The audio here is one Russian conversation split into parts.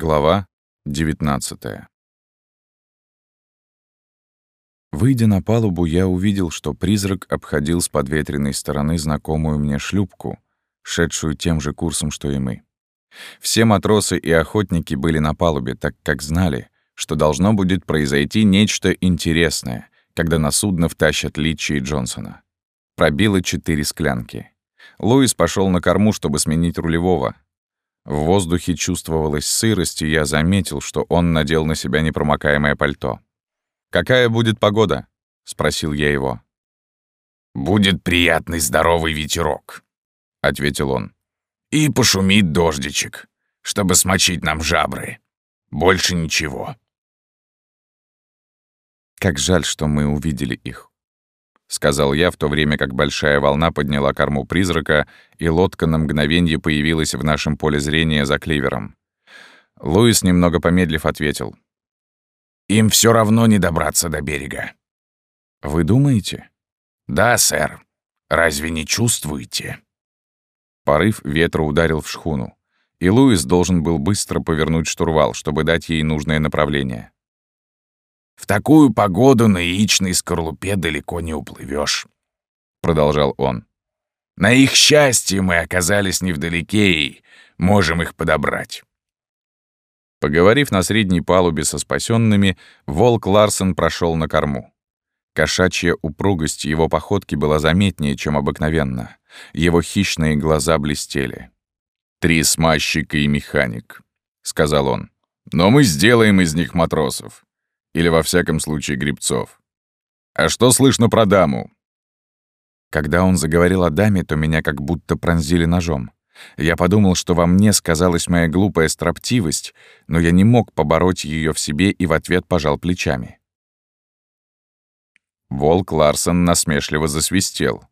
Глава 19 Выйдя на палубу, я увидел, что призрак обходил с подветренной стороны знакомую мне шлюпку, шедшую тем же курсом, что и мы. Все матросы и охотники были на палубе, так как знали, что должно будет произойти нечто интересное, когда на судно втащат Литчи и Джонсона. Пробило четыре склянки. Луис пошел на корму, чтобы сменить рулевого, в воздухе чувствовалась сырость, и я заметил, что он надел на себя непромокаемое пальто. «Какая будет погода?» — спросил я его. «Будет приятный здоровый ветерок», — ответил он. «И пошумит дождичек, чтобы смочить нам жабры. Больше ничего». Как жаль, что мы увидели их. — сказал я, в то время как большая волна подняла корму призрака, и лодка на мгновенье появилась в нашем поле зрения за кливером. Луис, немного помедлив, ответил. «Им все равно не добраться до берега». «Вы думаете?» «Да, сэр. Разве не чувствуете?» Порыв ветра ударил в шхуну, и Луис должен был быстро повернуть штурвал, чтобы дать ей нужное направление. В такую погоду на яичной скорлупе далеко не уплывешь, продолжал он. На их счастье мы оказались невдалеке и можем их подобрать. Поговорив на средней палубе со спасенными, волк Ларсон прошел на корму. Кошачья упругость его походки была заметнее, чем обыкновенно. Его хищные глаза блестели. «Три смазчика и механик», — сказал он. «Но мы сделаем из них матросов. Или, во всяком случае, грибцов. А что слышно про даму?» Когда он заговорил о даме, то меня как будто пронзили ножом. Я подумал, что во мне сказалась моя глупая строптивость, но я не мог побороть ее в себе и в ответ пожал плечами. Волк Ларсон насмешливо засвистел.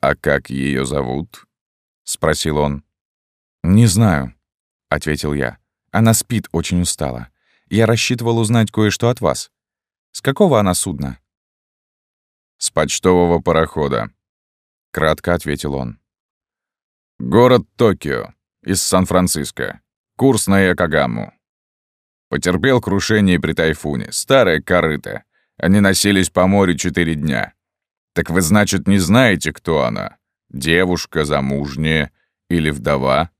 «А как ее зовут?» — спросил он. «Не знаю», — ответил я. «Она спит очень устала. Я рассчитывал узнать кое-что от вас. С какого она судна?» «С почтового парохода», — кратко ответил он. «Город Токио, из Сан-Франциско. Курс на Якогаму. Потерпел крушение при тайфуне. Старая корыта. Они носились по морю четыре дня. Так вы, значит, не знаете, кто она? Девушка, замужняя или вдова?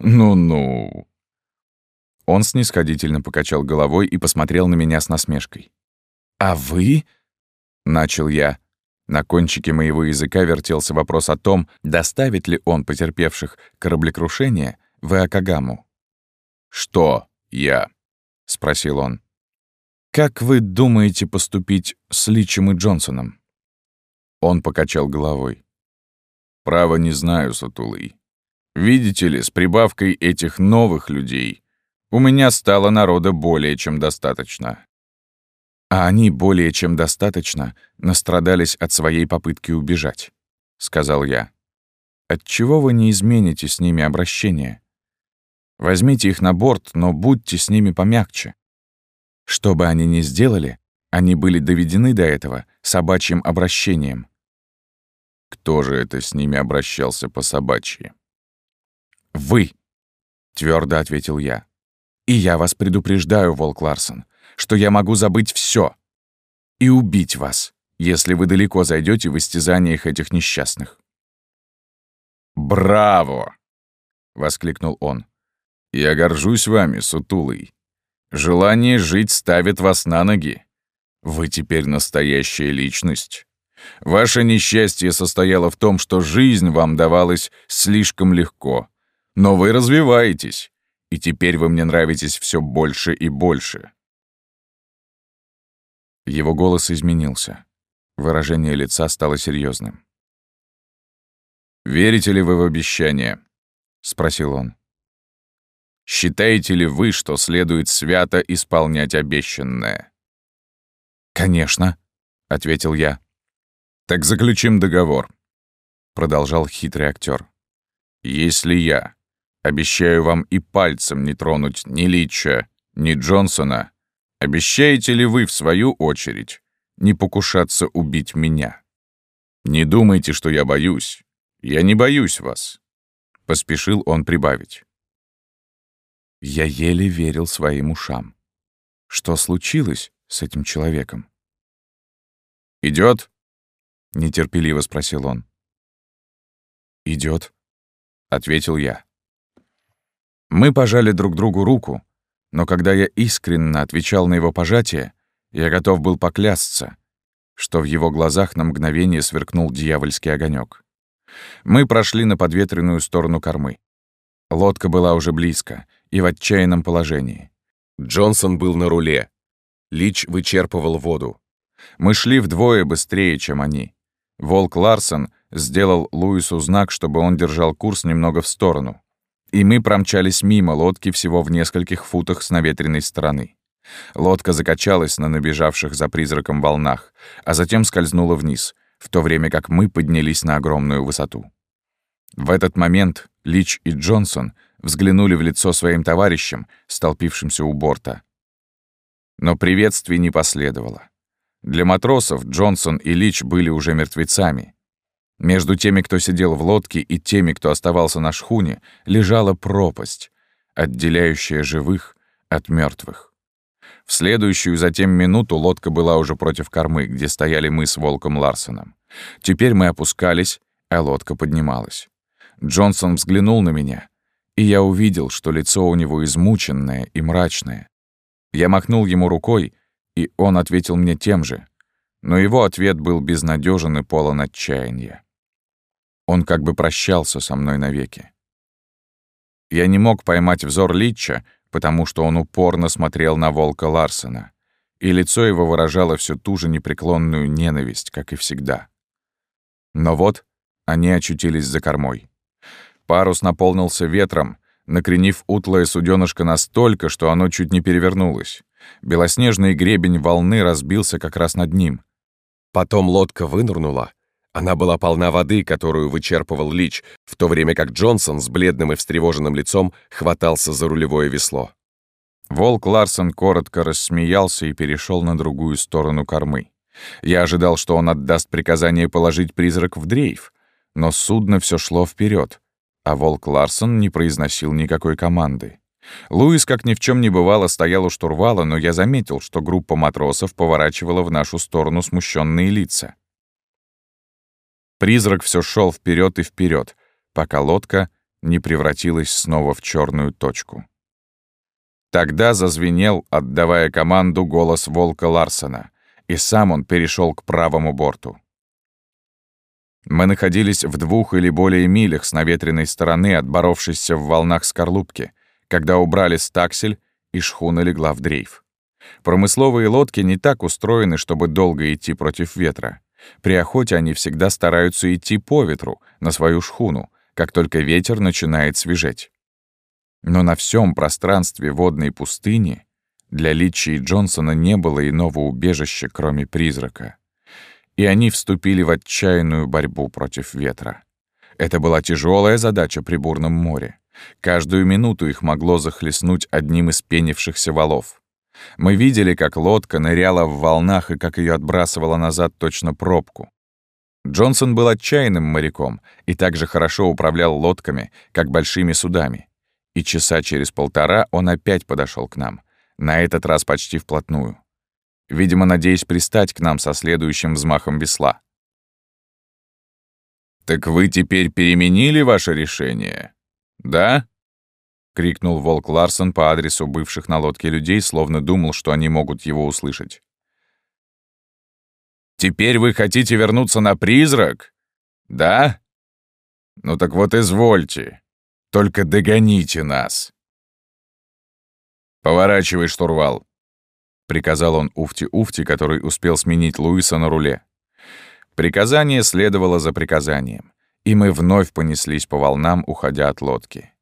Ну-ну. Он снисходительно покачал головой и посмотрел на меня с насмешкой. «А вы?» — начал я. На кончике моего языка вертелся вопрос о том, доставит ли он потерпевших кораблекрушение в Акагаму. «Что я?» — спросил он. «Как вы думаете поступить с Личем и Джонсоном?» Он покачал головой. «Право не знаю, Сатулый. Видите ли, с прибавкой этих новых людей у меня стало народа более чем достаточно. А они более чем достаточно настрадались от своей попытки убежать, сказал я. Отчего вы не измените с ними обращение? Возьмите их на борт, но будьте с ними помягче. Что бы они ни сделали, они были доведены до этого собачьим обращением. Кто же это с ними обращался по собачьи? «Вы!» — твердо ответил я. И я вас предупреждаю, Волк Ларсон, что я могу забыть все и убить вас, если вы далеко зайдете в истязаниях этих несчастных. «Браво!» — воскликнул он. «Я горжусь вами, сутулый. Желание жить ставит вас на ноги. Вы теперь настоящая личность. Ваше несчастье состояло в том, что жизнь вам давалась слишком легко. Но вы развиваетесь, и теперь вы мне нравитесь все больше и больше». Его голос изменился. Выражение лица стало серьезным. «Верите ли вы в обещание?» — спросил он. «Считаете ли вы, что следует свято исполнять обещанное?» «Конечно», — ответил я. «Так заключим договор», — продолжал хитрый актер. «Если я Обещаю вам и пальцем не тронуть ни Лича, ни Джонсона. Обещаете ли вы, в свою очередь, не покушаться убить меня? Не думайте, что я боюсь. Я не боюсь вас. Поспешил он прибавить. Я еле верил своим ушам. Что случилось с этим человеком? Идет? нетерпеливо спросил он. Идет, ответил я. Мы пожали друг другу руку, но когда я искренне отвечал на его пожатие, я готов был поклясться, что в его глазах на мгновение сверкнул дьявольский огонек. Мы прошли на подветренную сторону кормы. Лодка была уже близко и в отчаянном положении. Джонсон был на руле. Лич вычерпывал воду. Мы шли вдвое быстрее, чем они. Волк Ларсон сделал Луису знак, чтобы он держал курс немного в сторону. И мы промчались мимо лодки всего в нескольких футах с наветренной стороны. Лодка закачалась на набежавших за призраком волнах, а затем скользнула вниз, в то время как мы поднялись на огромную высоту. В этот момент Лич и Джонсон взглянули в лицо своим товарищам, столпившимся у борта. Но приветствий не последовало. Для матросов Джонсон и Лич были уже мертвецами. Между теми, кто сидел в лодке, и теми, кто оставался на шхуне, лежала пропасть, отделяющая живых от мертвых. В следующую затем минуту лодка была уже против кормы, где стояли мы с Волком Ларсоном. Теперь мы опускались, а лодка поднималась. Джонсон взглянул на меня, и я увидел, что лицо у него измученное и мрачное. Я махнул ему рукой, и он ответил мне тем же, но его ответ был безнадежен и полон отчаяния. Он как бы прощался со мной навеки. Я не мог поймать взор Литча, потому что он упорно смотрел на волка Ларсена, и лицо его выражало всю ту же непреклонную ненависть, как и всегда. Но вот они очутились за кормой. Парус наполнился ветром, накренив утлое суденышко настолько, что оно чуть не перевернулось. Белоснежный гребень волны разбился как раз над ним. Потом лодка вынырнула. Она была полна воды, которую вычерпывал Лич, в то время как Джонсон с бледным и встревоженным лицом хватался за рулевое весло. Волк Ларсон коротко рассмеялся и перешел на другую сторону кормы. Я ожидал, что он отдаст приказание положить призрак в дрейф, но судно все шло вперед, а Волк Ларсон не произносил никакой команды. Луис, как ни в чем не бывало, стоял у штурвала, но я заметил, что группа матросов поворачивала в нашу сторону смущенные лица. Призрак все шел вперед и вперед, пока лодка не превратилась снова в черную точку. Тогда зазвенел, отдавая команду, голос волка Ларсона, и сам он перешел к правому борту. Мы находились в двух или более милях с наветренной стороны, отборовшейся в волнах скорлупки, когда убрали стаксель, и шхуна легла в дрейф. Промысловые лодки не так устроены, чтобы долго идти против ветра. При охоте они всегда стараются идти по ветру, на свою шхуну, как только ветер начинает свежеть. Но на всем пространстве водной пустыни для Литчи и Джонсона не было иного убежища, кроме призрака. И они вступили в отчаянную борьбу против ветра. Это была тяжелая задача при бурном море. Каждую минуту их могло захлестнуть одним из пенившихся валов. Мы видели, как лодка ныряла в волнах и как ее отбрасывала назад точно пробку. Джонсон был отчаянным моряком и также хорошо управлял лодками, как большими судами. И часа через полтора он опять подошел к нам, на этот раз почти вплотную. Видимо, надеясь пристать к нам со следующим взмахом весла. «Так вы теперь переменили ваше решение?» «Да?» — крикнул Волк Ларсон по адресу бывших на лодке людей, словно думал, что они могут его услышать. «Теперь вы хотите вернуться на призрак? Да? Ну так вот извольте. Только догоните нас». «Поворачивай штурвал», — приказал он Уфти-Уфти, который успел сменить Луиса на руле. Приказание следовало за приказанием и мы вновь понеслись по волнам, уходя от лодки.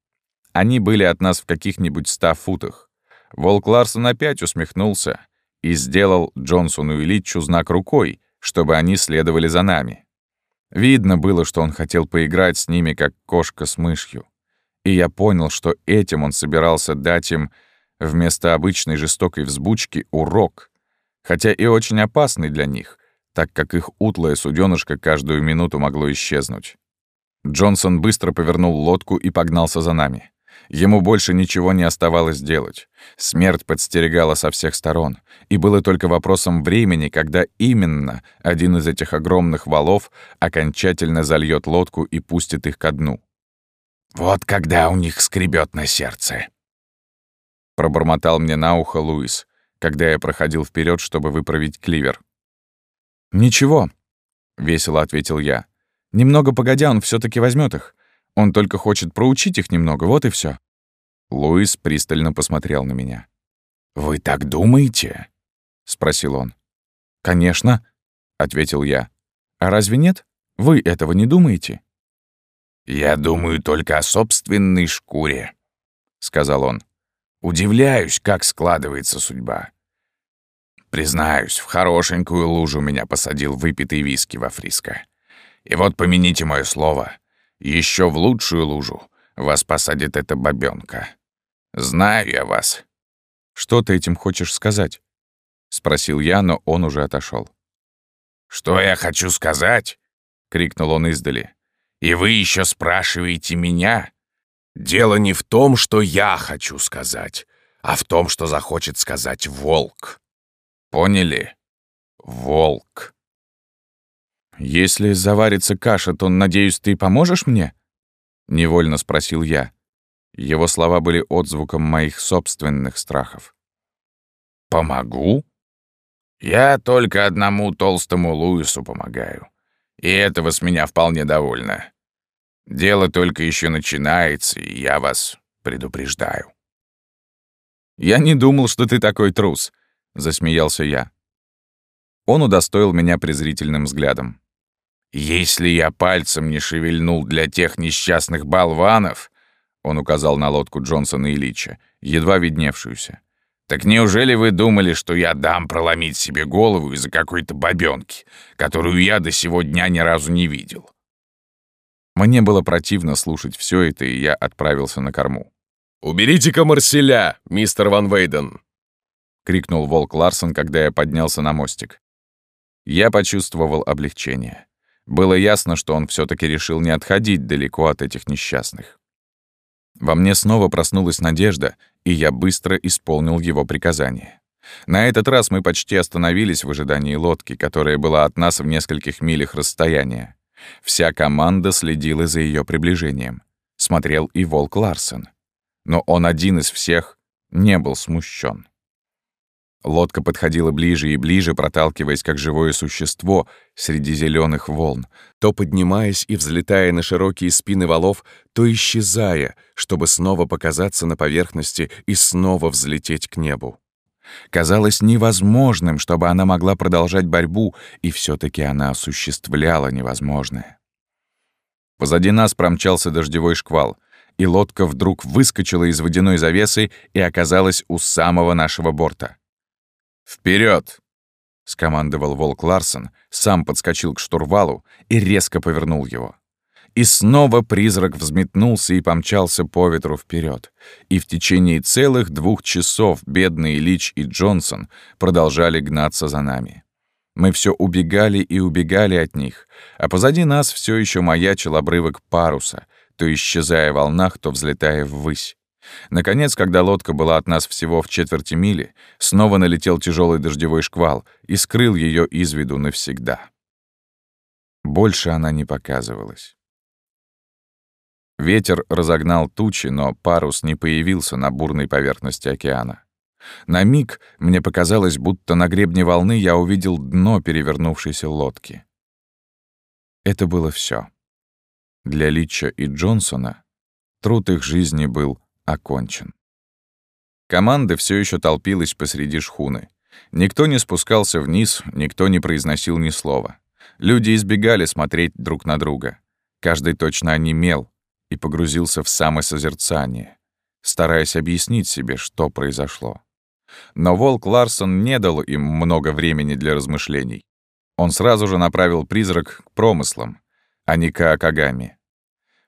Они были от нас в каких-нибудь ста футах. Волк Ларсон опять усмехнулся и сделал Джонсону и Литчу знак рукой, чтобы они следовали за нами. Видно было, что он хотел поиграть с ними, как кошка с мышью. И я понял, что этим он собирался дать им вместо обычной жестокой взбучки урок, хотя и очень опасный для них, так как их утлое суденышко каждую минуту могло исчезнуть. Джонсон быстро повернул лодку и погнался за нами. Ему больше ничего не оставалось делать. Смерть подстерегала со всех сторон, и было только вопросом времени, когда именно один из этих огромных валов окончательно зальет лодку и пустит их ко дну. «Вот когда у них скребет на сердце», — пробормотал мне на ухо Луис, когда я проходил вперед, чтобы выправить кливер. «Ничего», — весело ответил я. «Немного погодя, он все таки возьмет их. Он только хочет проучить их немного, вот и все. Луис пристально посмотрел на меня. «Вы так думаете?» — спросил он. «Конечно», — ответил я. «А разве нет? Вы этого не думаете?» «Я думаю только о собственной шкуре», — сказал он. «Удивляюсь, как складывается судьба. Признаюсь, в хорошенькую лужу меня посадил выпитый виски во Фриско. И вот помяните мое слово, еще в лучшую лужу вас посадит эта бабёнка. Знаю я вас». «Что ты этим хочешь сказать?» — спросил я, но он уже отошел. «Что я хочу сказать?» — крикнул он издали. «И вы еще спрашиваете меня? Дело не в том, что я хочу сказать, а в том, что захочет сказать волк. Поняли? Волк». «Если заварится каша, то, надеюсь, ты поможешь мне?» — невольно спросил я. Его слова были отзвуком моих собственных страхов. «Помогу? Я только одному толстому Луису помогаю. И этого с меня вполне довольно. Дело только еще начинается, и я вас предупреждаю». «Я не думал, что ты такой трус», — засмеялся я. Он удостоил меня презрительным взглядом. «Если я пальцем не шевельнул для тех несчастных болванов», он указал на лодку Джонсона и Лича, едва видневшуюся, «так неужели вы думали, что я дам проломить себе голову из-за какой-то бабёнки, которую я до сего дня ни разу не видел?» Мне было противно слушать все это, и я отправился на корму. «Уберите-ка Марселя, мистер Ван Вейден!» — крикнул Волк Ларсон, когда я поднялся на мостик. Я почувствовал облегчение. Было ясно, что он все таки решил не отходить далеко от этих несчастных. Во мне снова проснулась надежда, и я быстро исполнил его приказание. На этот раз мы почти остановились в ожидании лодки, которая была от нас в нескольких милях расстояния. Вся команда следила за ее приближением. Смотрел и Волк Ларсен. Но он один из всех не был смущен. Лодка подходила ближе и ближе, проталкиваясь как живое существо среди зеленых волн, то поднимаясь и взлетая на широкие спины валов, то исчезая, чтобы снова показаться на поверхности и снова взлететь к небу. Казалось невозможным, чтобы она могла продолжать борьбу, и все таки она осуществляла невозможное. Позади нас промчался дождевой шквал, и лодка вдруг выскочила из водяной завесы и оказалась у самого нашего борта. Вперед! скомандовал Волк Ларсон, сам подскочил к штурвалу и резко повернул его. И снова призрак взметнулся и помчался по ветру вперед. И в течение целых двух часов бедный Лич и Джонсон продолжали гнаться за нами. Мы все убегали и убегали от них, а позади нас все еще маячил обрывок паруса, то исчезая в волнах, то взлетая ввысь. Наконец, когда лодка была от нас всего в четверти мили, снова налетел тяжелый дождевой шквал и скрыл ее из виду навсегда. Больше она не показывалась. Ветер разогнал тучи, но парус не появился на бурной поверхности океана. На миг мне показалось, будто на гребне волны я увидел дно перевернувшейся лодки. Это было все. Для Литча и Джонсона труд их жизни был окончен. Команда все еще толпилась посреди шхуны. Никто не спускался вниз, никто не произносил ни слова. Люди избегали смотреть друг на друга. Каждый точно онемел и погрузился в самосозерцание, стараясь объяснить себе, что произошло. Но Волк Ларсон не дал им много времени для размышлений. Он сразу же направил призрак к промыслам, а не к Акагаме.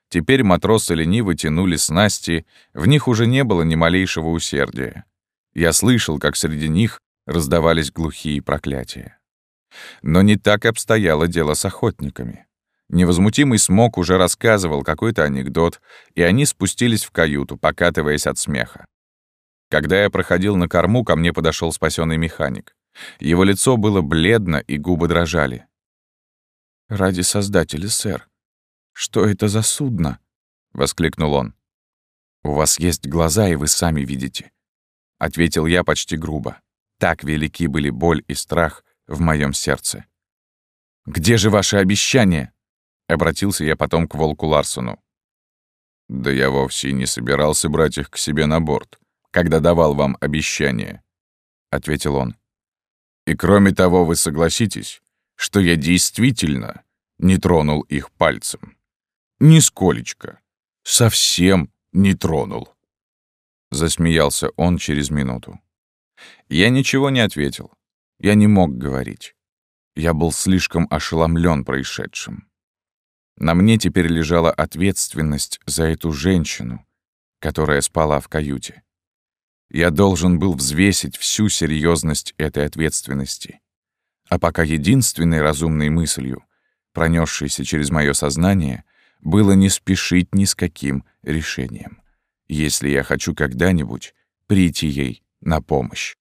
Теперь матросы лениво тянули снасти, в них уже не было ни малейшего усердия. Я слышал, как среди них раздавались глухие проклятия. Но не так обстояло дело с охотниками. Невозмутимый смог уже рассказывал какой-то анекдот, и они спустились в каюту, покатываясь от смеха. Когда я проходил на корму, ко мне подошел спасенный механик. Его лицо было бледно, и губы дрожали. «Ради Создателя, сэр, что это за судно?» — воскликнул он. «У вас есть глаза, и вы сами видите», — ответил я почти грубо. Так велики были боль и страх в моем сердце. «Где же ваше обещание?» — обратился я потом к волку Ларсону. «Да я вовсе не собирался брать их к себе на борт, когда давал вам обещание», — ответил он. «И кроме того, вы согласитесь, что я действительно не тронул их пальцем. Нисколечко. Совсем не тронул. Засмеялся он через минуту. Я ничего не ответил. Я не мог говорить. Я был слишком ошеломлен происшедшим. На мне теперь лежала ответственность за эту женщину, которая спала в каюте. Я должен был взвесить всю серьезность этой ответственности. А пока единственной разумной мыслью, пронесшейся через мое сознание, было не спешить ни с каким решением, если я хочу когда-нибудь прийти ей на помощь.